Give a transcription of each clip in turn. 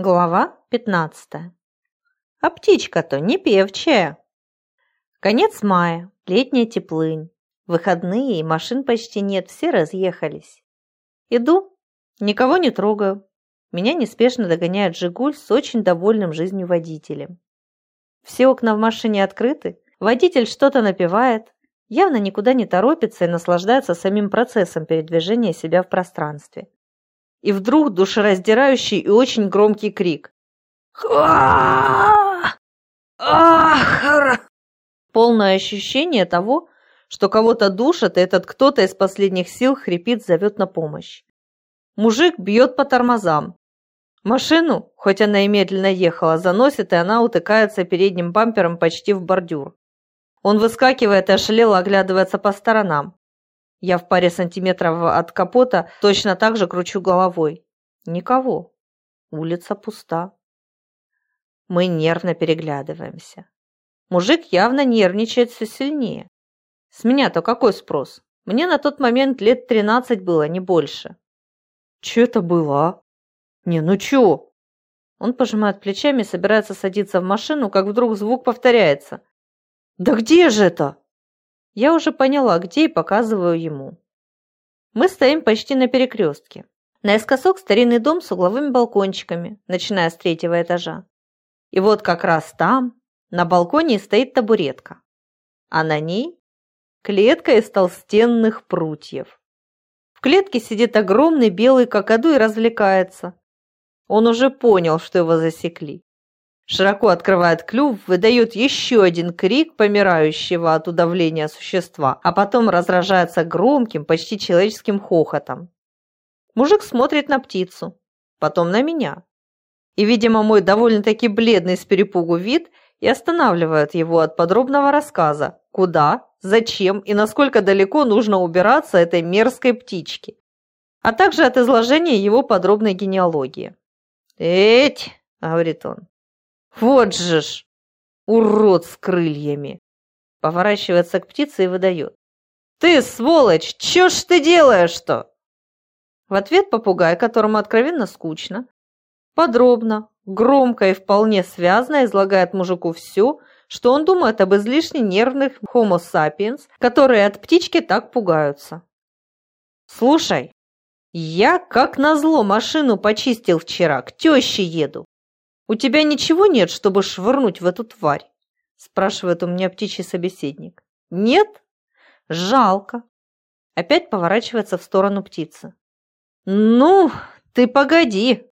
Глава 15. А птичка-то не певчая. Конец мая, летняя теплынь. Выходные, и машин почти нет, все разъехались. Иду, никого не трогаю. Меня неспешно догоняет «Жигуль» с очень довольным жизнью водителем. Все окна в машине открыты, водитель что-то напевает, явно никуда не торопится и наслаждается самим процессом передвижения себя в пространстве и вдруг душераздирающий и очень громкий крик. Полное ощущение того, что кого-то душат, и этот кто-то из последних сил хрипит, зовет на помощь. Мужик бьет по тормозам. Машину, хоть она и медленно ехала, заносит, и она утыкается передним бампером почти в бордюр. Он выскакивает и ошалело оглядывается по сторонам. Я в паре сантиметров от капота точно так же кручу головой. Никого. Улица пуста. Мы нервно переглядываемся. Мужик явно нервничает все сильнее. С меня-то какой спрос? Мне на тот момент лет тринадцать было, не больше. Че это было, а? Не, ну чё? Он пожимает плечами и собирается садиться в машину, как вдруг звук повторяется. Да где же это? Я уже поняла, где и показываю ему. Мы стоим почти на перекрестке. Наискосок старинный дом с угловыми балкончиками, начиная с третьего этажа. И вот как раз там, на балконе, стоит табуретка. А на ней клетка из толстенных прутьев. В клетке сидит огромный белый кокоду и развлекается. Он уже понял, что его засекли широко открывает клюв, выдает еще один крик помирающего от удавления существа, а потом разражается громким, почти человеческим хохотом. Мужик смотрит на птицу, потом на меня. И, видимо, мой довольно-таки бледный с перепугу вид и останавливает его от подробного рассказа, куда, зачем и насколько далеко нужно убираться этой мерзкой птичке, а также от изложения его подробной генеалогии. «Эть!» — говорит он. Вот же ж! Урод с крыльями! Поворачивается к птице и выдает. Ты, сволочь, чё ж ты делаешь-то? В ответ попугай, которому откровенно скучно, подробно, громко и вполне связно излагает мужику все, что он думает об излишне нервных homo sapiens, которые от птички так пугаются. «Слушай, я, как назло, машину почистил вчера, к тёще еду. «У тебя ничего нет, чтобы швырнуть в эту тварь?» спрашивает у меня птичий собеседник. «Нет? Жалко». Опять поворачивается в сторону птицы. «Ну, ты погоди.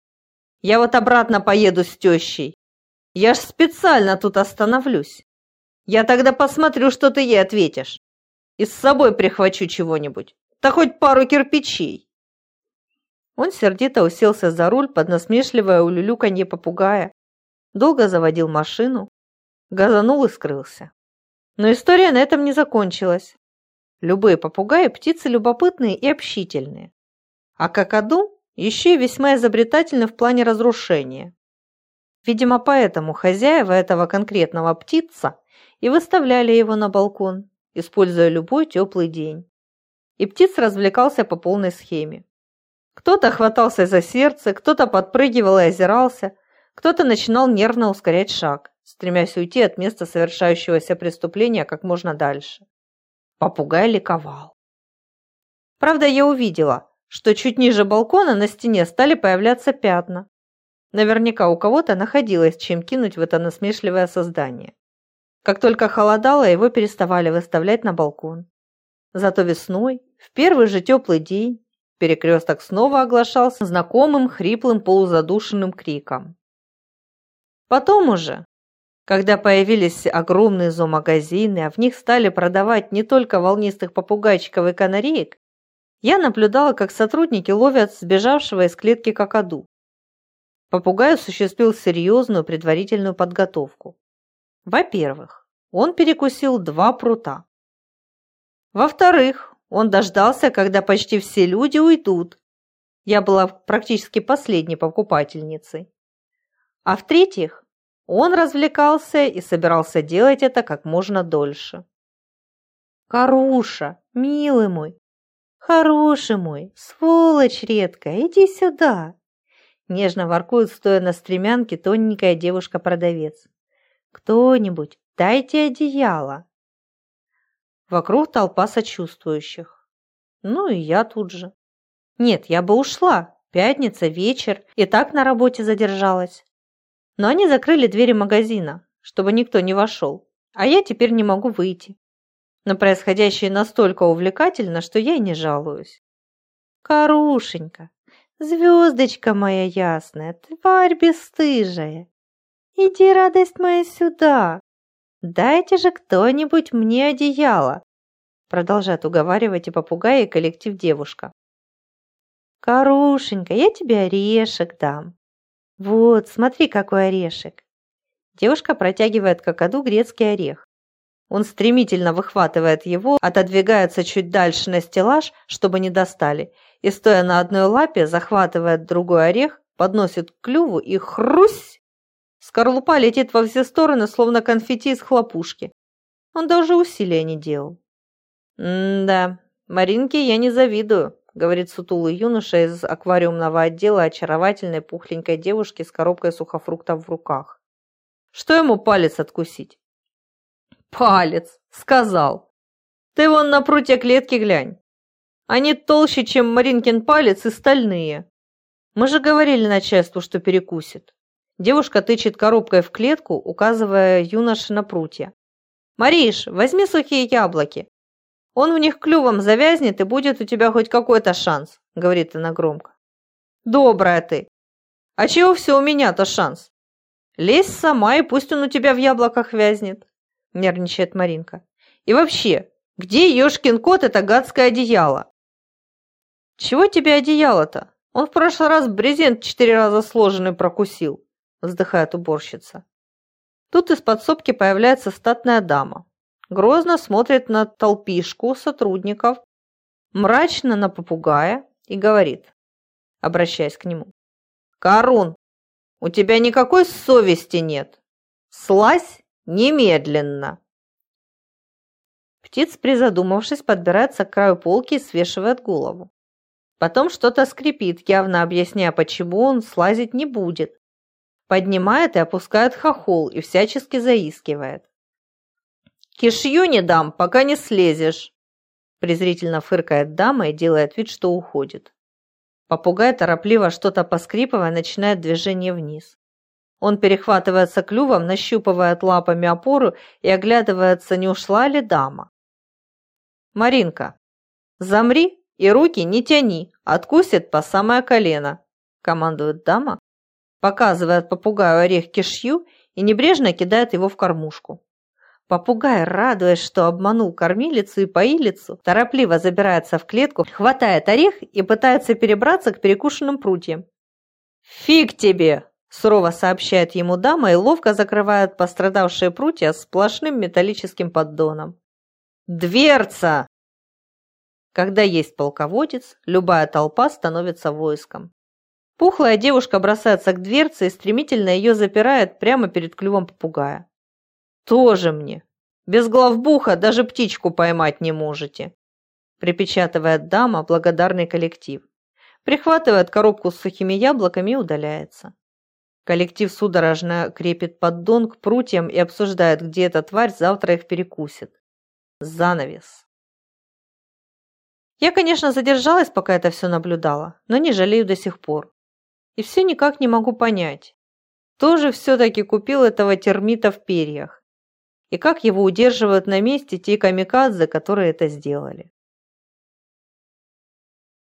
Я вот обратно поеду с тещей. Я ж специально тут остановлюсь. Я тогда посмотрю, что ты ей ответишь. И с собой прихвачу чего-нибудь. Да хоть пару кирпичей». Он сердито уселся за руль под насмешливое улюлюканье попугая, долго заводил машину, газанул и скрылся. Но история на этом не закончилась. Любые попугаи – птицы любопытные и общительные. А какаду еще и весьма изобретательны в плане разрушения. Видимо, поэтому хозяева этого конкретного птица и выставляли его на балкон, используя любой теплый день. И птиц развлекался по полной схеме. Кто-то хватался за сердце, кто-то подпрыгивал и озирался, кто-то начинал нервно ускорять шаг, стремясь уйти от места совершающегося преступления как можно дальше. Попугай ликовал. Правда, я увидела, что чуть ниже балкона на стене стали появляться пятна. Наверняка у кого-то находилось чем кинуть в это насмешливое создание. Как только холодало, его переставали выставлять на балкон. Зато весной, в первый же теплый день, Перекресток снова оглашался знакомым хриплым полузадушенным криком. Потом уже, когда появились огромные зоомагазины, а в них стали продавать не только волнистых попугайчиков и канареек, я наблюдала, как сотрудники ловят сбежавшего из клетки какаду. Попугай осуществил серьезную предварительную подготовку. Во-первых, он перекусил два прута. Во-вторых, он дождался, когда почти все люди уйдут. Я была практически последней покупательницей. А в-третьих, он развлекался и собирался делать это как можно дольше. «Каруша, милый мой, хороший мой, сволочь редкая, иди сюда. Нежно воркует, стоя на стремянке, тоненькая девушка-продавец. «Кто-нибудь, дайте одеяло!» Вокруг толпа сочувствующих. Ну и я тут же. Нет, я бы ушла. Пятница, вечер, и так на работе задержалась. Но они закрыли двери магазина, чтобы никто не вошел, а я теперь не могу выйти. Но происходящее настолько увлекательно, что я и не жалуюсь. Карушенька, звездочка моя ясная, тварь бесстыжая, иди, радость моя, сюда. Дайте же кто-нибудь мне одеяло, продолжает уговаривать и попугай, и коллектив девушка. Карушенька, я тебе орешек дам. Вот, смотри, какой орешек. Девушка протягивает какаду грецкий орех. Он стремительно выхватывает его, отодвигается чуть дальше на стеллаж, чтобы не достали, и, стоя на одной лапе, захватывает другой орех, подносит к клюву и хрусь! Скорлупа летит во все стороны, словно конфетти из хлопушки. Он даже усилия не делал. «М-да, Маринке я не завидую», говорит сутулый юноша из аквариумного отдела очаровательной пухленькой девушки с коробкой сухофруктов в руках. Что ему палец откусить? Палец, сказал. Ты вон на прутья клетки глянь. Они толще, чем Маринкин палец и стальные. Мы же говорили начальству, что перекусит. Девушка тычет коробкой в клетку, указывая юноше на прутья. «Мариш, возьми сухие яблоки. Он в них клювом завязнет, и будет у тебя хоть какой-то шанс», — говорит она громко. «Добрая ты! А чего все у меня-то шанс? Лезь сама, и пусть он у тебя в яблоках вязнет», — нервничает Маринка. «И вообще, где ешкин кот это гадское одеяло?» «Чего тебе одеяло-то? Он в прошлый раз брезент четыре раза сложенный прокусил», — вздыхает уборщица. Тут из подсобки появляется статная дама грозно смотрит на толпишку сотрудников, мрачно на попугая и говорит, обращаясь к нему. «Карун, у тебя никакой совести нет. Слазь немедленно!» Птиц, призадумавшись, подбирается к краю полки и свешивает голову. Потом что-то скрипит, явно объясняя, почему он слазить не будет. Поднимает и опускает хохол и всячески заискивает. Кишью не дам, пока не слезешь!» Презрительно фыркает дама и делает вид, что уходит. Попугай, торопливо что-то поскрипывая, начинает движение вниз. Он перехватывается клювом, нащупывает лапами опору и оглядывается, не ушла ли дама. «Маринка, замри и руки не тяни, откусит по самое колено», командует дама, показывает попугаю орех кишью и небрежно кидает его в кормушку. Попугай, радуясь, что обманул кормилицу и поилицу, торопливо забирается в клетку, хватает орех и пытается перебраться к перекушенным прутьям. «Фиг тебе!» – сурово сообщает ему дама и ловко закрывает пострадавшие прутья сплошным металлическим поддоном. «Дверца!» Когда есть полководец, любая толпа становится войском. Пухлая девушка бросается к дверце и стремительно ее запирает прямо перед клювом попугая. «Тоже мне! Без главбуха даже птичку поймать не можете!» Припечатывает дама благодарный коллектив. Прихватывает коробку с сухими яблоками и удаляется. Коллектив судорожно крепит поддон к прутьям и обсуждает, где эта тварь завтра их перекусит. Занавес. Я, конечно, задержалась, пока это все наблюдала, но не жалею до сих пор. И все никак не могу понять. Кто же все-таки купил этого термита в перьях? и как его удерживают на месте те камикадзе, которые это сделали.